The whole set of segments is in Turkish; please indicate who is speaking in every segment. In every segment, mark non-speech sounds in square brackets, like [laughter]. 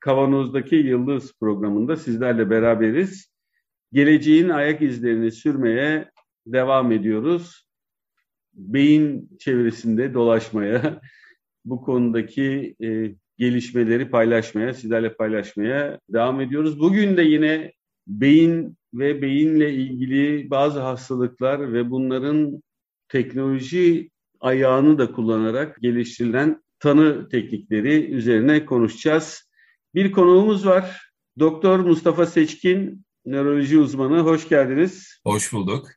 Speaker 1: Kavanoz'daki Yıldız programında sizlerle beraberiz. Geleceğin ayak izlerini sürmeye devam ediyoruz. Beyin çevresinde dolaşmaya, bu konudaki e, gelişmeleri paylaşmaya, sizlerle paylaşmaya devam ediyoruz. Bugün de yine beyin ve beyinle ilgili bazı hastalıklar ve bunların teknoloji ayağını da kullanarak geliştirilen tanı teknikleri üzerine konuşacağız. Bir konuğumuz var. Doktor Mustafa Seçkin, nöroloji uzmanı. Hoş geldiniz.
Speaker 2: Hoş bulduk.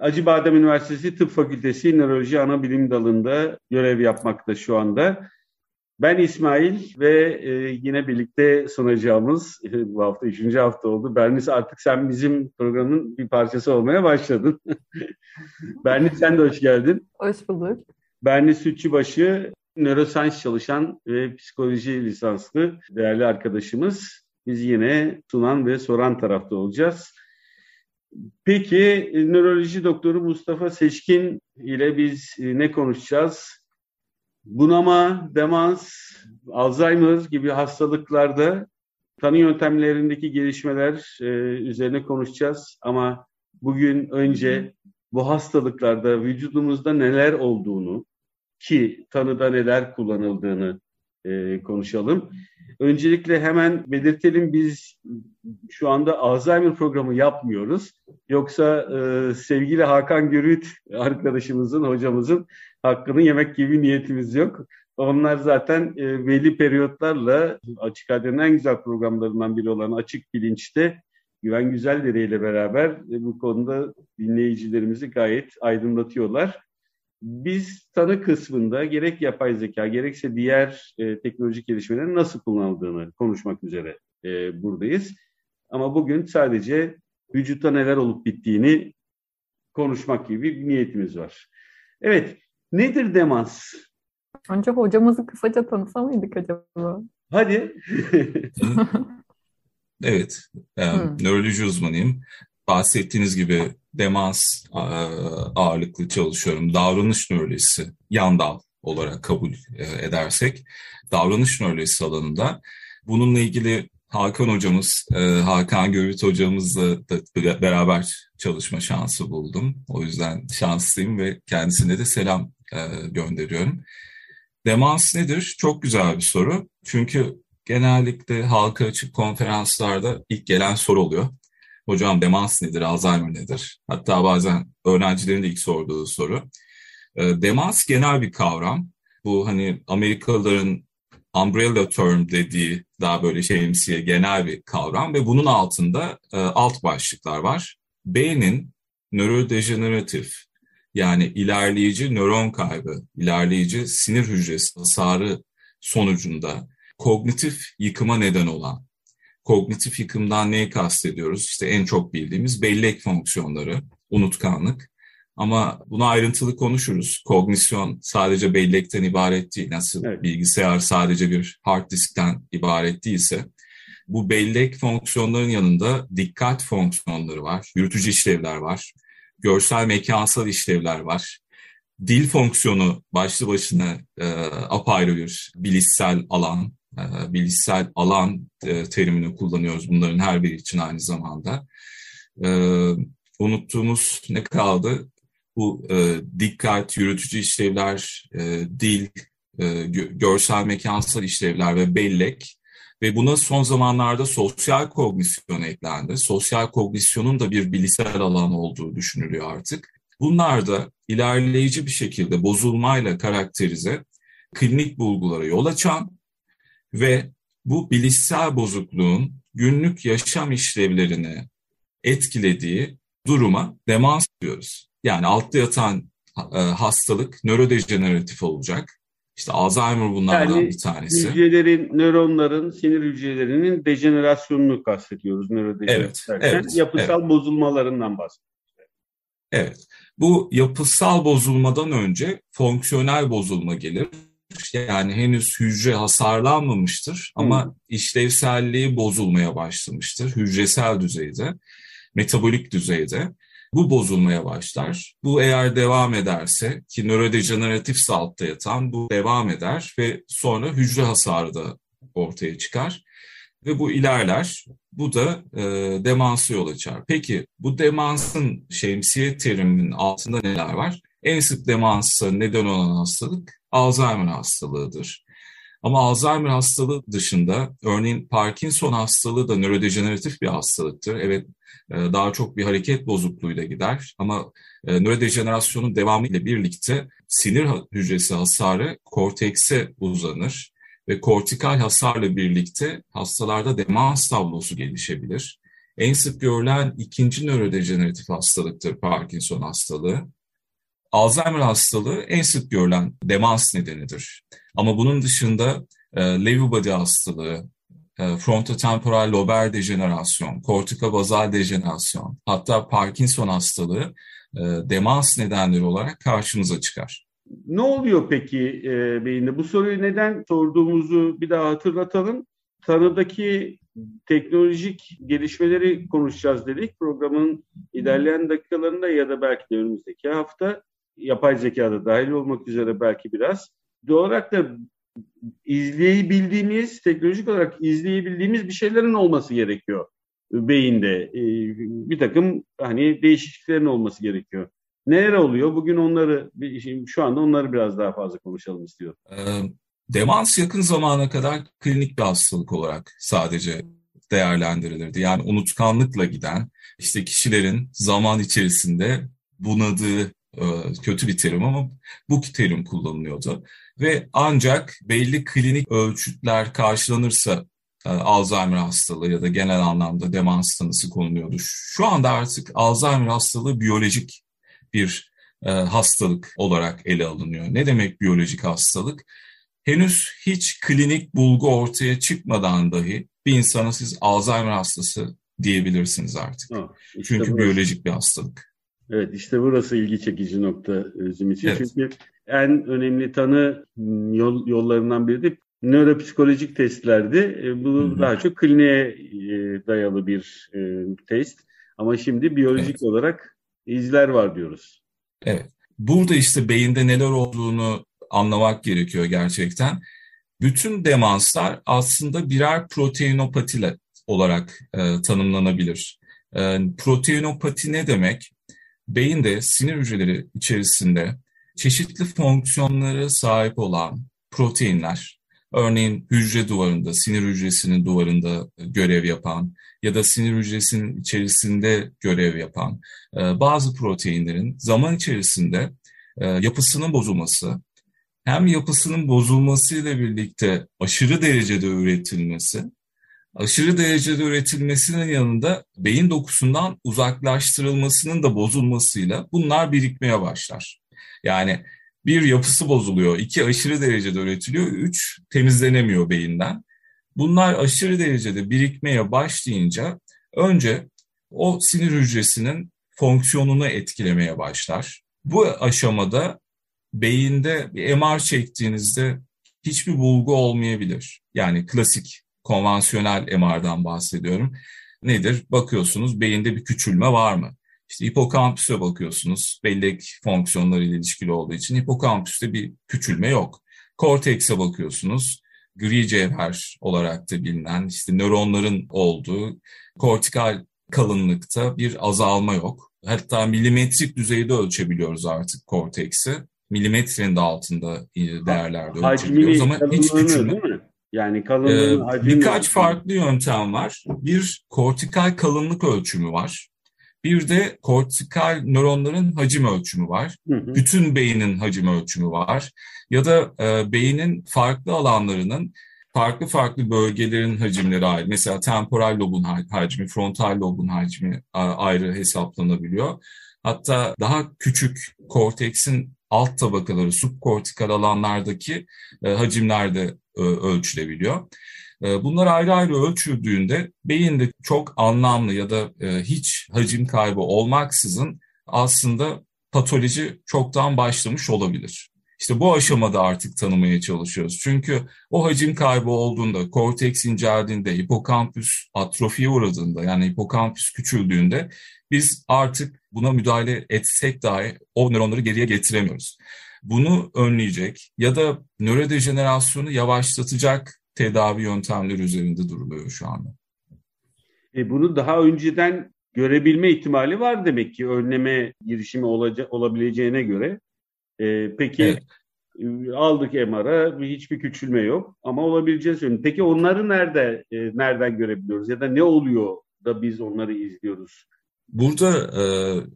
Speaker 1: Acıbadem Üniversitesi Tıp Fakültesi Nöroloji Ana Bilim Dalı'nda görev yapmakta şu anda. Ben İsmail ve e, yine birlikte sunacağımız e, [laughs] bu hafta üçüncü hafta oldu. Bernis artık sen bizim programın bir parçası olmaya başladın. [laughs] Bernis sen de hoş geldin.
Speaker 3: Hoş bulduk.
Speaker 1: Bernis Sütçübaşı nöroscience çalışan ve psikoloji lisanslı değerli arkadaşımız. Biz yine sunan ve soran tarafta olacağız. Peki nöroloji doktoru Mustafa Seçkin ile biz e, ne konuşacağız? bunama, demans, Alzheimer gibi hastalıklarda tanı yöntemlerindeki gelişmeler e, üzerine konuşacağız. Ama bugün önce bu hastalıklarda vücudumuzda neler olduğunu ki tanıda neler kullanıldığını e, konuşalım. Öncelikle hemen belirtelim biz şu anda Alzheimer programı yapmıyoruz. Yoksa e, sevgili Hakan Görüt arkadaşımızın, hocamızın hakkını yemek gibi niyetimiz yok. Onlar zaten e, belli periyotlarla Açık Radyo'nun en güzel programlarından biri olan Açık Bilinç'te Güven Güzeldere ile beraber e, bu konuda dinleyicilerimizi gayet aydınlatıyorlar. Biz tanı kısmında gerek yapay zeka gerekse diğer e, teknolojik gelişmelerin nasıl kullanıldığını konuşmak üzere e, buradayız. Ama bugün sadece vücutta neler olup bittiğini konuşmak gibi bir niyetimiz var. Evet, nedir demans?
Speaker 3: Önce hocamızı kısaca tanısa mıydık acaba?
Speaker 1: Hadi. [laughs]
Speaker 2: evet, e, hmm. nöroloji uzmanıyım. Bahsettiğiniz gibi demans ağırlıklı çalışıyorum. Davranış nörolojisi, yan dal olarak kabul e, edersek, davranış nörolojisi alanında bununla ilgili Hakan hocamız, e, Hakan Görüt hocamızla da beraber çalışma şansı buldum. O yüzden şanslıyım ve kendisine de selam e, gönderiyorum. Demans nedir? Çok güzel bir soru. Çünkü genellikle halka açık konferanslarda ilk gelen soru oluyor. Hocam demans nedir, Alzheimer nedir? Hatta bazen öğrencilerin de ilk sorduğu soru. E, demans genel bir kavram. Bu hani Amerikalıların umbrella term dediği daha böyle şeyimsiye genel bir kavram ve bunun altında e, alt başlıklar var. Beynin nörodejeneratif yani ilerleyici nöron kaybı, ilerleyici sinir hücresi hasarı sonucunda kognitif yıkıma neden olan Kognitif yıkımdan neyi kastediyoruz? İşte en çok bildiğimiz bellek fonksiyonları, unutkanlık. Ama bunu ayrıntılı konuşuruz. Kognisyon sadece bellekten ibaret değil. Nasıl evet. bilgisayar sadece bir hard diskten ibaret değilse bu bellek fonksiyonların yanında dikkat fonksiyonları var, yürütücü işlevler var, görsel mekansal işlevler var. Dil fonksiyonu başlı başına e, apayrı bir bilişsel alan, bilişsel alan e, terimini kullanıyoruz bunların her biri için aynı zamanda. E, unuttuğumuz ne kaldı? Bu dikkat, yürütücü işlevler, dil, görsel mekansal işlevler ve bellek ve buna son zamanlarda sosyal kognisyon eklendi. Sosyal kognisyonun da bir bilişsel alan olduğu düşünülüyor artık. Bunlar da ilerleyici bir şekilde bozulmayla karakterize klinik bulgulara yol açan ve bu bilişsel bozukluğun günlük yaşam işlevlerini etkilediği duruma demans diyoruz. Yani altta yatan e, hastalık nörodejeneratif olacak. İşte Alzheimer bunlardan yani, bir tanesi.
Speaker 1: hücrelerin, nöronların, sinir hücrelerinin dejenerasyonunu kastediyoruz nörodejenerasyon evet, evet, Yapısal evet. bozulmalarından bahsediyoruz.
Speaker 2: Evet. Bu yapısal bozulmadan önce fonksiyonel bozulma gelir. Yani henüz hücre hasarlanmamıştır ama hmm. işlevselliği bozulmaya başlamıştır hücresel düzeyde, metabolik düzeyde. Bu bozulmaya başlar. Bu eğer devam ederse ki nörodejeneratif altta yatan bu devam eder ve sonra hücre hasarı da ortaya çıkar. Ve bu ilerler. Bu da e, demansı yol açar. Peki bu demansın şemsiye teriminin altında neler var? En sık demansa neden olan hastalık Alzheimer hastalığıdır. Ama Alzheimer hastalığı dışında örneğin Parkinson hastalığı da nörodejeneratif bir hastalıktır. Evet e, daha çok bir hareket bozukluğuyla gider ama e, nörodejenerasyonun devamı ile birlikte sinir hücresi hasarı kortekse uzanır ve kortikal hasarla birlikte hastalarda demans tablosu gelişebilir. En sık görülen ikinci nörodejeneratif hastalıktır Parkinson hastalığı. Alzheimer hastalığı en sık görülen demans nedenidir. Ama bunun dışında e, Lewy body hastalığı, e, frontotemporal lober dejenerasyon, kortikobazal dejenerasyon, hatta Parkinson hastalığı e, demans nedenleri olarak karşımıza çıkar.
Speaker 1: Ne oluyor peki e, beyinde? Bu soruyu neden sorduğumuzu bir daha hatırlatalım. Tanıdaki teknolojik gelişmeleri konuşacağız dedik. Programın ilerleyen dakikalarında ya da belki de önümüzdeki hafta yapay zekada dahil olmak üzere belki biraz. Doğal olarak da izleyebildiğimiz, teknolojik olarak izleyebildiğimiz bir şeylerin olması gerekiyor beyinde. Ee, bir takım hani değişikliklerin olması gerekiyor. Neler oluyor? Bugün onları, şu anda onları biraz daha fazla konuşalım istiyorum.
Speaker 2: Demans yakın zamana kadar klinik bir hastalık olarak sadece değerlendirilirdi. Yani unutkanlıkla giden, işte kişilerin zaman içerisinde bunadığı kötü bir terim ama bu terim kullanılıyordu. Ve ancak belli klinik ölçütler karşılanırsa Alzheimer hastalığı ya da genel anlamda demans tanısı konuluyordu. Şu anda artık Alzheimer hastalığı biyolojik bir hastalık olarak ele alınıyor. Ne demek biyolojik hastalık? Henüz hiç klinik bulgu ortaya çıkmadan dahi bir insana siz Alzheimer hastası diyebilirsiniz artık. Ha, işte Çünkü burası. biyolojik bir hastalık.
Speaker 1: Evet işte burası ilgi çekici nokta bizim için. Evet. Çünkü en önemli tanı yol, yollarından biri de nöropsikolojik testlerdi. E, bu Hı-hı. daha çok kliniğe e, dayalı bir e, test. Ama şimdi biyolojik evet. olarak izler var diyoruz.
Speaker 2: Evet. Burada işte beyinde neler olduğunu anlamak gerekiyor gerçekten. Bütün demanslar aslında birer proteinopati olarak e, tanımlanabilir. E, proteinopati ne demek? Beyinde sinir hücreleri içerisinde çeşitli fonksiyonları sahip olan proteinler, örneğin hücre duvarında, sinir hücresinin duvarında görev yapan ya da sinir hücresinin içerisinde görev yapan e, bazı proteinlerin zaman içerisinde e, yapısının bozulması, hem yapısının bozulmasıyla birlikte aşırı derecede üretilmesi, aşırı derecede üretilmesinin yanında beyin dokusundan uzaklaştırılmasının da bozulmasıyla bunlar birikmeye başlar. Yani bir yapısı bozuluyor, iki aşırı derecede üretiliyor, üç temizlenemiyor beyinden. Bunlar aşırı derecede birikmeye başlayınca önce o sinir hücresinin fonksiyonunu etkilemeye başlar. Bu aşamada beyinde bir MR çektiğinizde hiçbir bulgu olmayabilir. Yani klasik konvansiyonel MR'dan bahsediyorum. Nedir? Bakıyorsunuz beyinde bir küçülme var mı? İşte hipokampüse bakıyorsunuz. Bellek fonksiyonlarıyla ilişkili olduğu için hipokampüste bir küçülme yok. Kortekse bakıyorsunuz. Gri cevher olarak da bilinen işte nöronların olduğu kortikal kalınlıkta bir azalma yok. Hatta milimetrik düzeyde ölçebiliyoruz artık korteksi. Milimetrenin de altında değerlerde ölçebiliyoruz ama hiç küçülme. Yani kalınlığın ee, Birkaç farklı yöntem var. Bir kortikal kalınlık ölçümü var. Bir de kortikal nöronların hacim ölçümü var. Hı hı. Bütün beynin hacim ölçümü var. Ya da e, beynin farklı alanlarının farklı farklı bölgelerin hacimleri ayrı. Mesela temporal lobun hacmi, frontal lobun hacmi ayrı hesaplanabiliyor. Hatta daha küçük korteksin alt tabakaları, subkortikal alanlardaki e, hacimlerde e, ölçülebiliyor. E, bunlar ayrı ayrı ölçüldüğünde beyinde çok anlamlı ya da e, hiç hacim kaybı olmaksızın aslında patoloji çoktan başlamış olabilir. İşte bu aşamada artık tanımaya çalışıyoruz. Çünkü o hacim kaybı olduğunda, korteks inceldiğinde, hipokampüs atrofiye uğradığında yani hipokampüs küçüldüğünde biz artık buna müdahale etsek dahi o nöronları geriye getiremiyoruz. Bunu önleyecek ya da nörodejenerasyonu yavaşlatacak tedavi yöntemleri üzerinde duruluyor şu anda.
Speaker 1: E bunu daha önceden görebilme ihtimali var demek ki önleme girişimi olacak olabileceğine göre. E, peki evet. E, aldık MR'a hiçbir küçülme yok ama olabileceğini söylüyorum. Peki onları nerede e, nereden görebiliyoruz ya da ne oluyor da biz onları izliyoruz?
Speaker 2: Burada e,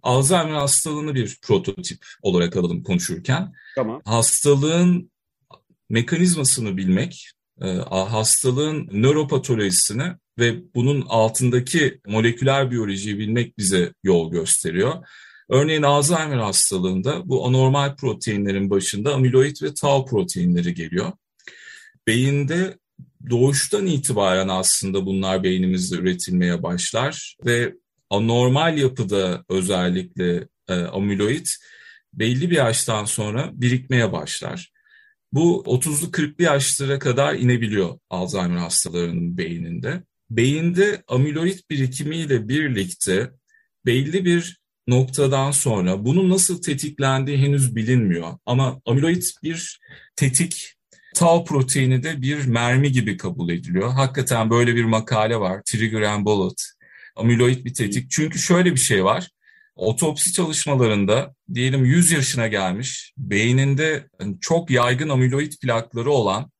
Speaker 2: Alzheimer hastalığını bir prototip olarak alalım konuşurken. Tamam. Hastalığın mekanizmasını bilmek, e, hastalığın nöropatolojisini ve bunun altındaki moleküler biyolojiyi bilmek bize yol gösteriyor. Örneğin Alzheimer hastalığında bu anormal proteinlerin başında amiloid ve tau proteinleri geliyor. Beyinde doğuştan itibaren aslında bunlar beynimizde üretilmeye başlar ve anormal yapıda özellikle e, amiloid belli bir yaştan sonra birikmeye başlar. Bu 30'lu 40'lı yaşlara kadar inebiliyor Alzheimer hastalarının beyninde. Beyinde amiloid birikimiyle birlikte belli bir noktadan sonra bunun nasıl tetiklendiği henüz bilinmiyor. Ama amiloid bir tetik, tau proteini de bir mermi gibi kabul ediliyor. Hakikaten böyle bir makale var. Trigger and Bullet. Amiloid bir tetik. Çünkü şöyle bir şey var. Otopsi çalışmalarında diyelim 100 yaşına gelmiş, beyninde çok yaygın amiloid plakları olan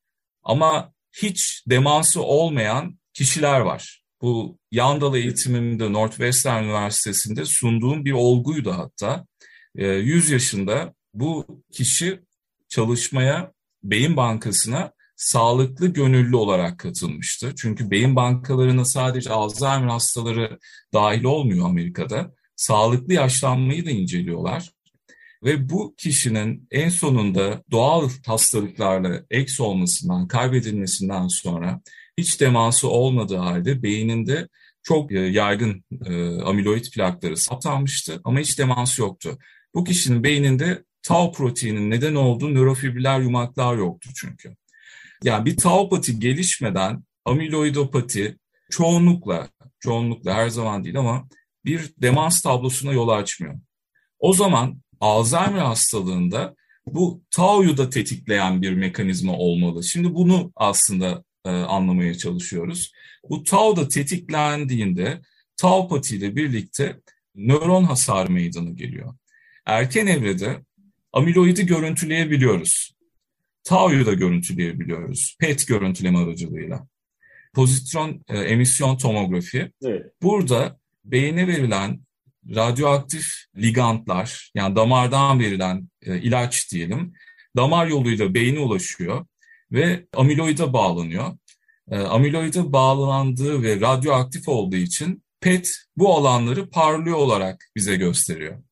Speaker 2: ama hiç demansı olmayan kişiler var. Bu Yandal eğitimimde Northwestern Üniversitesi'nde sunduğum bir olguydu hatta. 100 ee, yaşında bu kişi çalışmaya beyin bankasına sağlıklı gönüllü olarak katılmıştı. Çünkü beyin bankalarına sadece Alzheimer hastaları dahil olmuyor Amerika'da. Sağlıklı yaşlanmayı da inceliyorlar. Ve bu kişinin en sonunda doğal hastalıklarla eks olmasından, kaybedilmesinden sonra hiç demansı olmadığı halde beyninde çok e, yaygın e, amiloid plakları saptanmıştı ama hiç demans yoktu. Bu kişinin beyninde tau proteinin neden olduğu nörofibriller yumaklar yoktu çünkü. Yani bir taupati gelişmeden amiloidopati çoğunlukla, çoğunlukla her zaman değil ama bir demans tablosuna yol açmıyor. O zaman Alzheimer hastalığında bu tau'yu da tetikleyen bir mekanizma olmalı. Şimdi bunu aslında e, anlamaya çalışıyoruz. Bu tau da tetiklendiğinde tau pati ile birlikte nöron hasar meydana geliyor. Erken evrede amiloidi görüntüleyebiliyoruz. Tau'yu da görüntüleyebiliyoruz. PET görüntüleme aracılığıyla. Pozitron e, emisyon tomografi. Evet. Burada beyine verilen radyoaktif ligantlar yani damardan verilen e, ilaç diyelim damar yoluyla beyne ulaşıyor ve amiloide bağlanıyor. E, amiloide bağlandığı ve radyoaktif olduğu için PET bu alanları parlıyor olarak bize gösteriyor.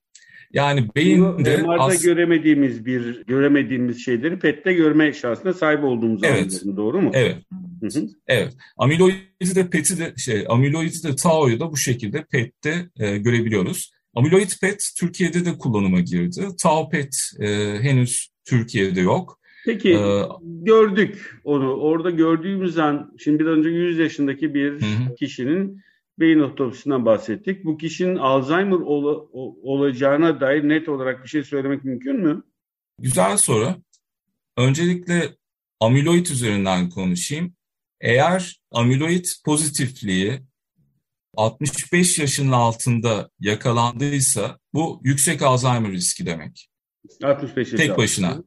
Speaker 2: Yani beyinde
Speaker 1: MR'da as- göremediğimiz bir göremediğimiz şeyleri PET'te görme şansına sahip olduğumuz evet. doğru mu?
Speaker 2: Evet. Hı-hı. Evet. Amiloidi de PET'i de şey amiloidi de tau'yu da bu şekilde PET'te e, görebiliyoruz. Amiloid PET Türkiye'de de kullanıma girdi. Tau PET e, henüz Türkiye'de yok.
Speaker 1: Peki ee, gördük onu. Orada gördüğümüz an şimdi bir önce 100 yaşındaki bir hı. kişinin beyin otopsisinden bahsettik. Bu kişinin Alzheimer ol, olacağına dair net olarak bir şey söylemek mümkün mü?
Speaker 2: Güzel soru. Öncelikle amiloid üzerinden konuşayım. Eğer amiloid pozitifliği 65 yaşının altında yakalandıysa bu yüksek Alzheimer riski demek.
Speaker 1: 65 yaş
Speaker 2: Tek başına.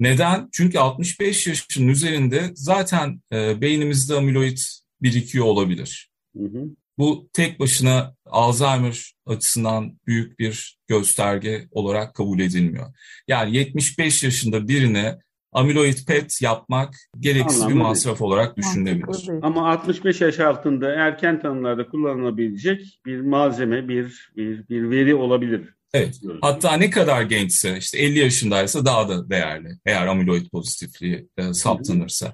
Speaker 2: Neden? Çünkü 65 yaşın üzerinde zaten e, beynimizde amiloid birikiyor olabilir. Hı hı. Bu tek başına Alzheimer açısından büyük bir gösterge olarak kabul edilmiyor. Yani 75 yaşında birine amiloid PET yapmak gereksiz Anlamlı bir masraf değil. olarak düşünülebilir.
Speaker 1: Ama 65 yaş altında erken tanılarda kullanılabilecek bir malzeme, bir bir, bir veri olabilir
Speaker 2: Evet. Hatta ne kadar gençse işte 50 yaşındaysa daha da değerli. Eğer amiloid pozitifliği e, saptanırsa.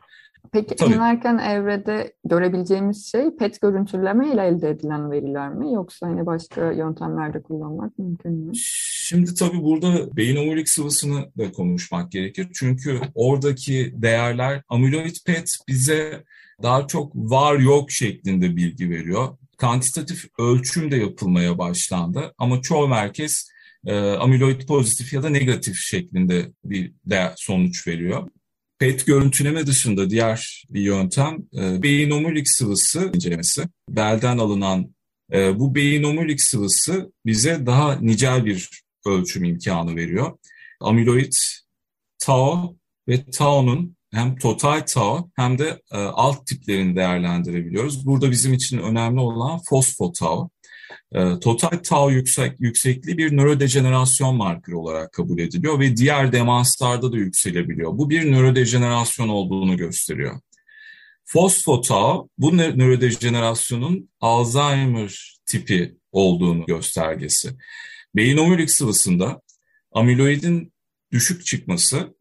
Speaker 3: Peki
Speaker 2: Tabii.
Speaker 3: en erken evrede görebileceğimiz şey PET görüntüleme ile elde edilen veriler mi? Yoksa hani başka yöntemlerde kullanmak mümkün mü?
Speaker 2: Şimdi tabii burada beyin omurilik sıvısını da konuşmak gerekir. Çünkü oradaki değerler amiloid PET bize daha çok var yok şeklinde bilgi veriyor. Kantitatif ölçüm de yapılmaya başlandı ama çoğu merkez e, amiloid pozitif ya da negatif şeklinde bir değer, sonuç veriyor. PET görüntüleme dışında diğer bir yöntem e, beyin omurilik sıvısı incelemesi. Belden alınan e, bu beyin omurilik sıvısı bize daha nicel bir ölçüm imkanı veriyor. Amiloid, tau ve tau'nun hem total tau hem de e, alt tiplerini değerlendirebiliyoruz. Burada bizim için önemli olan fosfotau. E, total tau yüksek, yüksekliği bir nörodejenerasyon markeri olarak kabul ediliyor ve diğer demanslarda da yükselebiliyor. Bu bir nörodejenerasyon olduğunu gösteriyor. Fosfotau bu nörodejenerasyonun Alzheimer tipi olduğunu göstergesi. Beyin omurilik sıvısında amiloidin düşük çıkması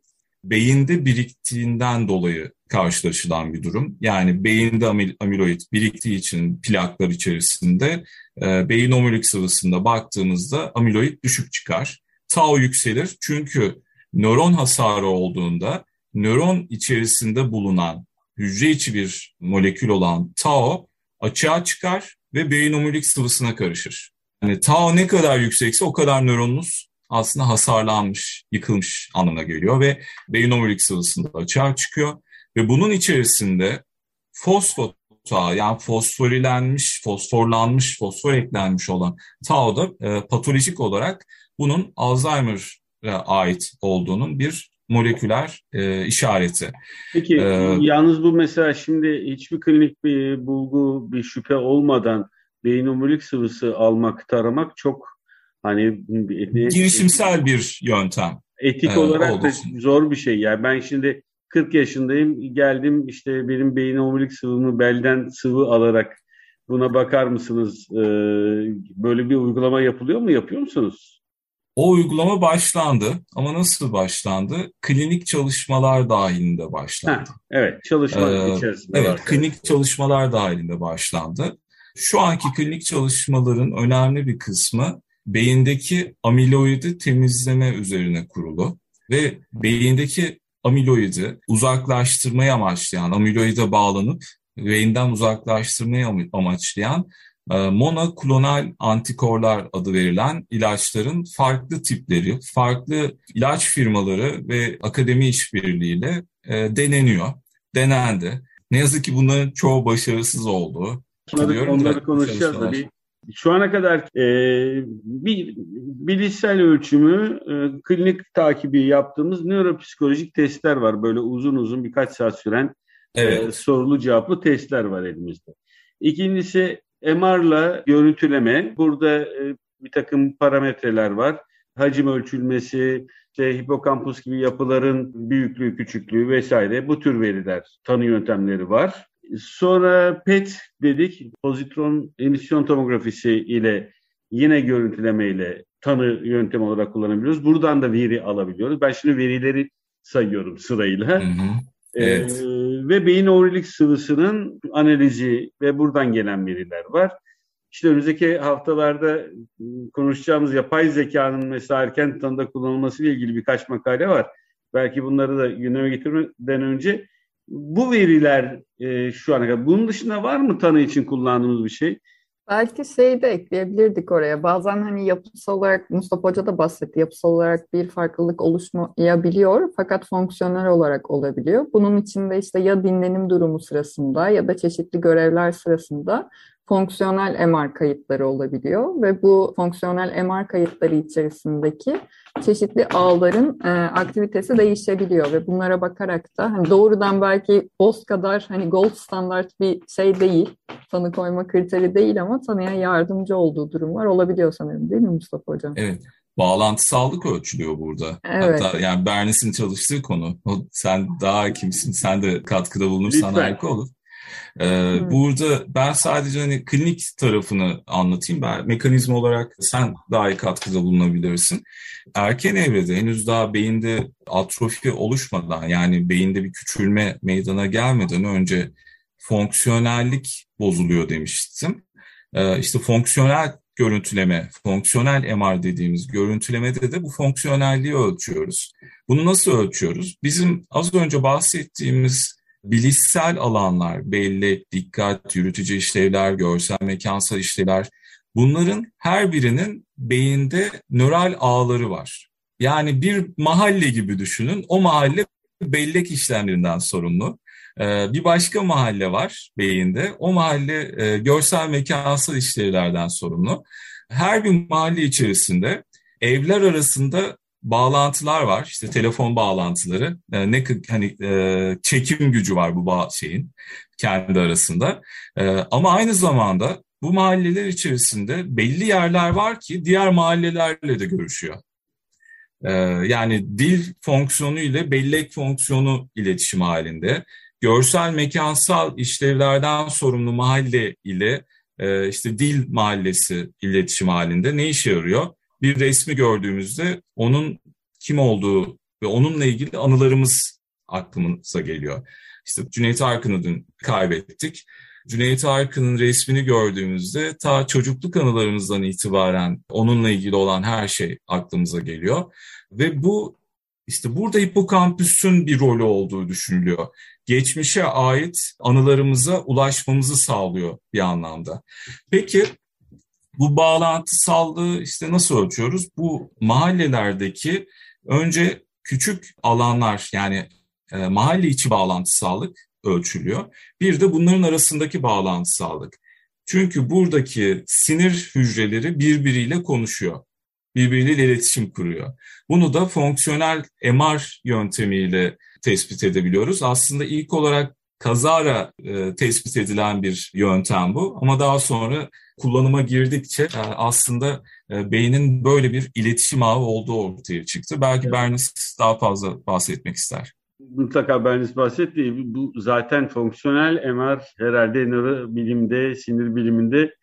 Speaker 2: beyinde biriktiğinden dolayı karşılaşılan bir durum. Yani beyinde amil amiloid biriktiği için plaklar içerisinde e, beyin omurilik sıvısında baktığımızda amiloid düşük çıkar. Tau yükselir çünkü nöron hasarı olduğunda nöron içerisinde bulunan hücre içi bir molekül olan tau açığa çıkar ve beyin omurilik sıvısına karışır. Yani tau ne kadar yüksekse o kadar nöronunuz aslında hasarlanmış, yıkılmış anlamına geliyor ve beyin omurilik sıvısında açığa çıkıyor ve bunun içerisinde fosfot tau yani fosforilenmiş, fosforlanmış, fosfor eklenmiş olan tau da e, patolojik olarak bunun Alzheimer'a ait olduğunun bir moleküler e, işareti.
Speaker 1: Peki
Speaker 2: Ee,
Speaker 1: yalnız bu mesela şimdi hiçbir klinik bir bulgu, bir şüphe olmadan beyin omurilik sıvısı almak, taramak çok hani
Speaker 2: girişimsel bir yöntem.
Speaker 1: etik
Speaker 2: Ee,
Speaker 1: olarak
Speaker 2: olduğu
Speaker 1: da zor bir şey. Yani ben şimdi 40 yaşındayım, geldim işte benim beyin omurilik sıvımı belden sıvı alarak buna bakar mısınız? Ee, böyle bir uygulama yapılıyor mu? Yapıyor musunuz?
Speaker 2: O uygulama başlandı ama nasıl başlandı? Klinik çalışmalar dahilinde başlandı.
Speaker 1: Ha, evet, çalışma
Speaker 2: Ee,
Speaker 1: içerisinde
Speaker 2: Evet,
Speaker 1: var.
Speaker 2: klinik çalışmalar dahilinde başlandı. Şu anki klinik çalışmaların önemli bir kısmı beyindeki amiloidi temizleme üzerine kurulu ve beyindeki amiloidi uzaklaştırmayı amaçlayan, amiloide bağlanıp beyinden uzaklaştırmayı am- amaçlayan e, monoklonal antikorlar adı verilen ilaçların farklı tipleri, farklı ilaç firmaları ve akademi işbirliğiyle e, deneniyor, denendi. Ne yazık ki bunların çoğu başarısız oldu.
Speaker 1: Onları, onları konuşacağız da bir şu ana kadar e, bir bilişsel ölçümü, e, klinik takibi yaptığımız nöropsikolojik testler var. Böyle uzun uzun birkaç saat süren e,
Speaker 2: Evet,
Speaker 1: sorulu cevaplı testler var elimizde. İkincisi MR'la görüntüleme. Burada e, bir takım parametreler var. Hacim ölçülmesi, işte hipokampus gibi yapıların büyüklüğü, küçüklüğü vesaire bu tür veriler, tanı yöntemleri var. Sonra PET dedik, pozitron emisyon tomografisi ile yine görüntüleme ile tanı yöntemi olarak kullanabiliyoruz. Buradan da veri alabiliyoruz. Ben şimdi verileri sayıyorum sırayla.
Speaker 2: Hı hı. Evet.
Speaker 1: Ee, ve beyin omurilik sıvısının analizi ve buradan gelen veriler var. İşte önümüzdeki haftalarda konuşacağımız yapay zekanın mesela erken tanıda kullanılması ile ilgili birkaç makale var. Belki bunları da gündeme getirmeden önce bu veriler e, şu ana kadar. Bunun dışında var mı tanı için kullandığımız bir şey?
Speaker 3: Belki şeyi de ekleyebilirdik oraya. Bazen hani yapısal olarak Mustafa Hoca da bahsetti. Yapısal olarak bir farklılık oluşmayabiliyor fakat fonksiyonel olarak olabiliyor. Bunun içinde işte ya dinlenim durumu sırasında ya da çeşitli görevler sırasında fonksiyonel MR kayıtları olabiliyor ve bu fonksiyonel MR kayıtları içerisindeki çeşitli ağların e, aktivitesi değişebiliyor ve bunlara bakarak da hani doğrudan belki BOS kadar hani gold standart bir şey değil, tanı koyma kriteri değil ama tanıya yardımcı olduğu durumlar olabiliyor sanırım değil mi Mustafa Hocam?
Speaker 2: Evet. Bağlantısallık ölçülüyor burada.
Speaker 3: Evet.
Speaker 2: Hatta yani Bernis'in çalıştığı konu. O, sen daha kimsin? Sen de katkıda bulunursan harika olur. Ee, hmm. Burada ben sadece hani klinik tarafını anlatayım. Ben mekanizma olarak sen daha iyi katkıda bulunabilirsin. Erken evrede henüz daha beyinde atrofi oluşmadan yani beyinde bir küçülme meydana gelmeden önce fonksiyonellik bozuluyor demiştim. Ee, işte fonksiyonel görüntüleme, fonksiyonel MR dediğimiz görüntülemede de bu fonksiyonelliği ölçüyoruz. Bunu nasıl ölçüyoruz? Bizim az önce bahsettiğimiz bilişsel alanlar, bellek, dikkat, yürütücü işlevler, görsel mekansal işlevler bunların her birinin beyinde nöral ağları var. Yani bir mahalle gibi düşünün. O mahalle bellek işlemlerinden sorumlu. Ee, bir başka mahalle var beyinde. O mahalle e, görsel mekansal işlevlerden sorumlu. Her bir mahalle içerisinde evler arasında bağlantılar var. İşte telefon bağlantıları. E, ne hani e, çekim gücü var bu bağ şeyin kendi arasında. Ama aynı zamanda bu mahalleler içerisinde belli yerler var ki diğer mahallelerle de görüşüyor. Yani dil fonksiyonu ile bellek fonksiyonu iletişim halinde görsel mekansal işlevlerden sorumlu mahalle ile e, işte dil mahallesi iletişim halinde ne işe yarıyor? Bir resmi gördüğümüzde onun kim olduğu ve onunla ilgili anılarımız aklımıza geliyor. İşte Cüneyt Arkın'ı dün kaybettik. Cüneyt Arkın'ın resmini gördüğümüzde ta çocukluk anılarımızdan itibaren onunla ilgili olan her şey aklımıza geliyor. Ve bu işte burada hipokampüsün bir rolü olduğu düşünülüyor geçmişe ait anılarımıza ulaşmamızı sağlıyor bir anlamda. Peki bu bağlantısallığı işte nasıl ölçüyoruz? Bu mahallelerdeki önce küçük alanlar yani e, mahalle içi bağlantısallık ölçülüyor. Bir de bunların arasındaki bağlantısallık. Çünkü buradaki sinir hücreleri birbiriyle konuşuyor. Birbiriyle iletişim kuruyor. Bunu da fonksiyonel MR yöntemiyle tespit edebiliyoruz. Aslında ilk olarak kazara e, tespit edilen bir yöntem bu ama daha sonra kullanıma girdikçe e, aslında e, beynin böyle bir iletişim ağı olduğu ortaya çıktı. Belki evet. Bernis daha fazla bahsetmek ister.
Speaker 1: Mutlaka Bernis bahsetti. Bu zaten fonksiyonel MR herhalde nörobilimde, sinir biliminde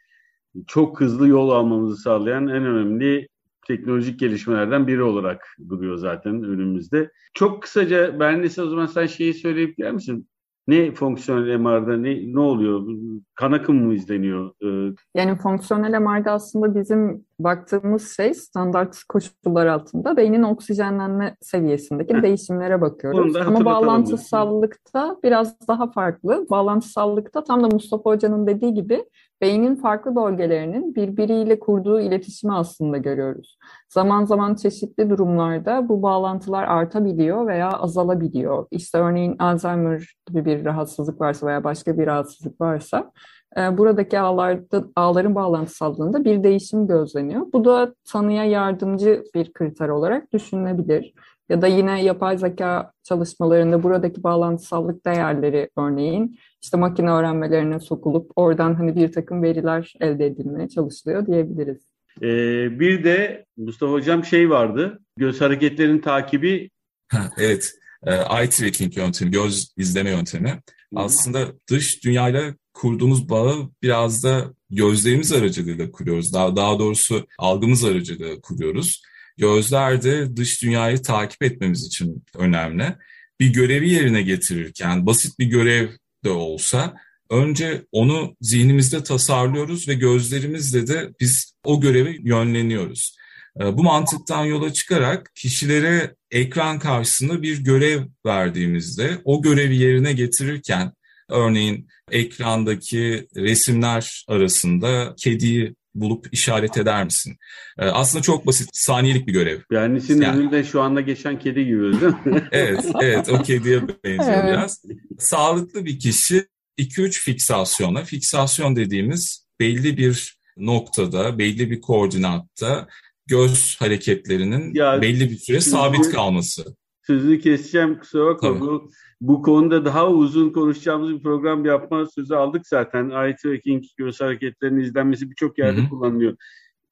Speaker 1: çok hızlı yol almamızı sağlayan en önemli teknolojik gelişmelerden biri olarak duruyor zaten önümüzde. Çok kısaca Bernice o zaman sen şeyi söyleyip gelir misin? Ne fonksiyonel MR'da ne, ne oluyor? Kan akımı mı izleniyor?
Speaker 3: Ee, yani fonksiyonel MR'da aslında bizim baktığımız şey standart koşullar altında beynin oksijenlenme seviyesindeki Heh. değişimlere bakıyoruz. Ama bağlantısallıkta biraz daha farklı. Bağlantısallıkta tam da Mustafa Hoca'nın dediği gibi beynin farklı bölgelerinin birbiriyle kurduğu iletişimi aslında görüyoruz. Zaman zaman çeşitli durumlarda bu bağlantılar artabiliyor veya azalabiliyor. İşte örneğin Alzheimer gibi bir rahatsızlık varsa veya başka bir rahatsızlık varsa e, buradaki ağlarda, ağların bağlantısallığında bir değişim gözleniyor. Bu da tanıya yardımcı bir kriter olarak düşünülebilir. Ya da yine yapay zeka çalışmalarında buradaki bağlantısallık değerleri örneğin işte makine öğrenmelerine sokulup oradan hani bir takım veriler elde edilmeye çalışılıyor diyebiliriz.
Speaker 1: Ee, bir de Mustafa Hocam şey vardı, göz hareketlerinin takibi.
Speaker 2: Ha, evet, e, eye tracking yöntemi, göz izleme yöntemi. Aslında dış dünyayla kurduğumuz bağı biraz da gözlerimiz aracılığıyla kuruyoruz. Daha, daha doğrusu algımız aracılığıyla kuruyoruz. Gözler de dış dünyayı takip etmemiz için önemli. Bir görevi yerine getirirken basit bir görev de olsa önce onu zihnimizde tasarlıyoruz ve gözlerimizle de biz o göreve yönleniyoruz. Ee, bu mantıktan yola çıkarak kişilere ekran karşısında bir görev verdiğimizde o görevi yerine getirirken örneğin ekrandaki resimler arasında kediyi bulup işaret eder misin? Ee, aslında çok basit, saniyelik bir görev.
Speaker 1: Yani senin yani, önünde şu anda geçen kedi gibi değil mi? [laughs]
Speaker 2: evet, evet o kediye benziyor evet. biraz. Sağlıklı bir kişi 2-3 fiksasyona, fiksasyon dediğimiz belli bir noktada, belli bir koordinatta göz hareketlerinin ya, belli bir süre sabit kalması.
Speaker 1: Sözünü keseceğim kusura bakma. Bu, bu konuda daha uzun konuşacağımız bir program yapma sözü aldık zaten. Eye tracking, göz hareketlerinin izlenmesi birçok yerde Hı-hı. kullanılıyor.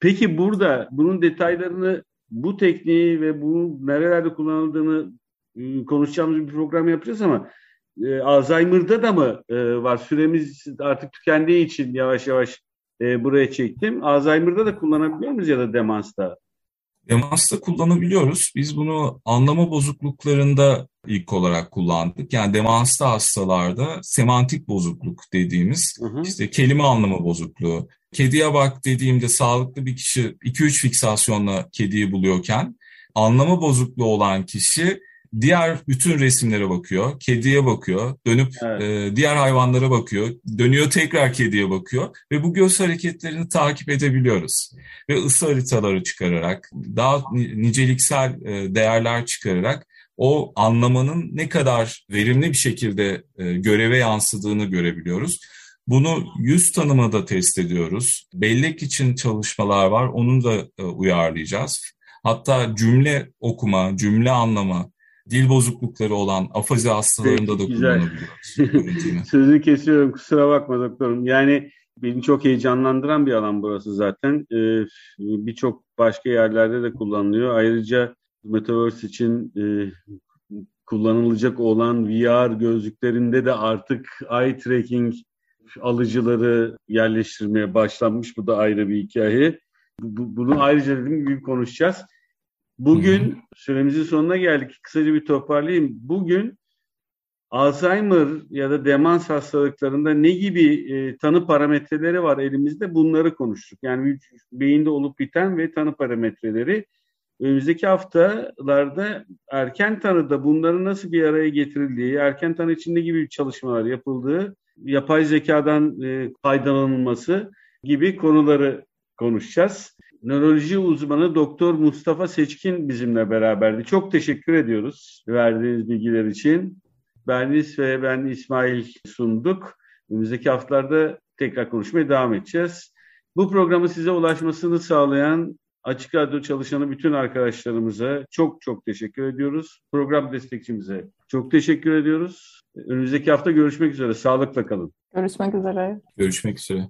Speaker 1: Peki burada bunun detaylarını, bu tekniği ve bu nerelerde kullanıldığını ıı, konuşacağımız bir program yapacağız ama e, Alzheimer'da da mı e, var? Süremiz artık tükendiği için yavaş yavaş e, buraya çektim. Alzheimer'da da kullanabiliyor muyuz ya da demansta?
Speaker 2: Demansta kullanabiliyoruz. Biz bunu anlama bozukluklarında ilk olarak kullandık. Yani demansta hastalarda semantik bozukluk dediğimiz hı hı. işte kelime anlamı bozukluğu. Kediye bak dediğimde sağlıklı bir kişi 2-3 fiksasyonla kediyi buluyorken anlama bozukluğu olan kişi diğer bütün resimlere bakıyor, kediye bakıyor, dönüp evet. e, diğer hayvanlara bakıyor, dönüyor tekrar kediye bakıyor ve bu göz hareketlerini takip edebiliyoruz. Ve ısı haritaları çıkararak, daha niceliksel e, değerler çıkararak o anlamanın ne kadar verimli bir şekilde e, göreve yansıdığını görebiliyoruz. Bunu yüz tanımada test ediyoruz. Bellek için çalışmalar var, onu da e, uyarlayacağız. Hatta cümle okuma, cümle anlama, dil bozuklukları olan afazi hastalarında da kullanabiliyoruz. [laughs]
Speaker 1: Sözünü kesiyorum kusura bakma doktorum. Yani beni çok heyecanlandıran bir alan burası zaten. Ee, Birçok başka yerlerde de kullanılıyor. Ayrıca Metaverse için e, kullanılacak olan VR gözlüklerinde de artık eye tracking alıcıları yerleştirmeye başlanmış. Bu da ayrı bir hikaye. Bunu ayrıca dediğim gibi konuşacağız. Bugün Hı-hı. süremizin sonuna geldik. Kısaca bir toparlayayım. Bugün Alzheimer ya da demans hastalıklarında ne gibi e, tanı parametreleri var elimizde bunları konuştuk. Yani beyinde olup biten ve tanı parametreleri. Önümüzdeki haftalarda erken tanıda bunların nasıl bir araya getirildiği, erken tanı için ne gibi çalışmalar yapıldığı, yapay zekadan e, faydalanılması gibi konuları konuşacağız. Nöroloji uzmanı Doktor Mustafa Seçkin bizimle beraberdi. Çok teşekkür ediyoruz verdiğiniz bilgiler için. Bernis ve ben İsmail sunduk. Önümüzdeki haftalarda tekrar konuşmaya devam edeceğiz. Bu programı size ulaşmasını sağlayan Açık Radyo çalışanı bütün arkadaşlarımıza çok çok teşekkür ediyoruz. Program destekçimize çok teşekkür ediyoruz. Önümüzdeki hafta görüşmek üzere. Sağlıkla kalın.
Speaker 3: Görüşmek üzere.
Speaker 2: Görüşmek üzere.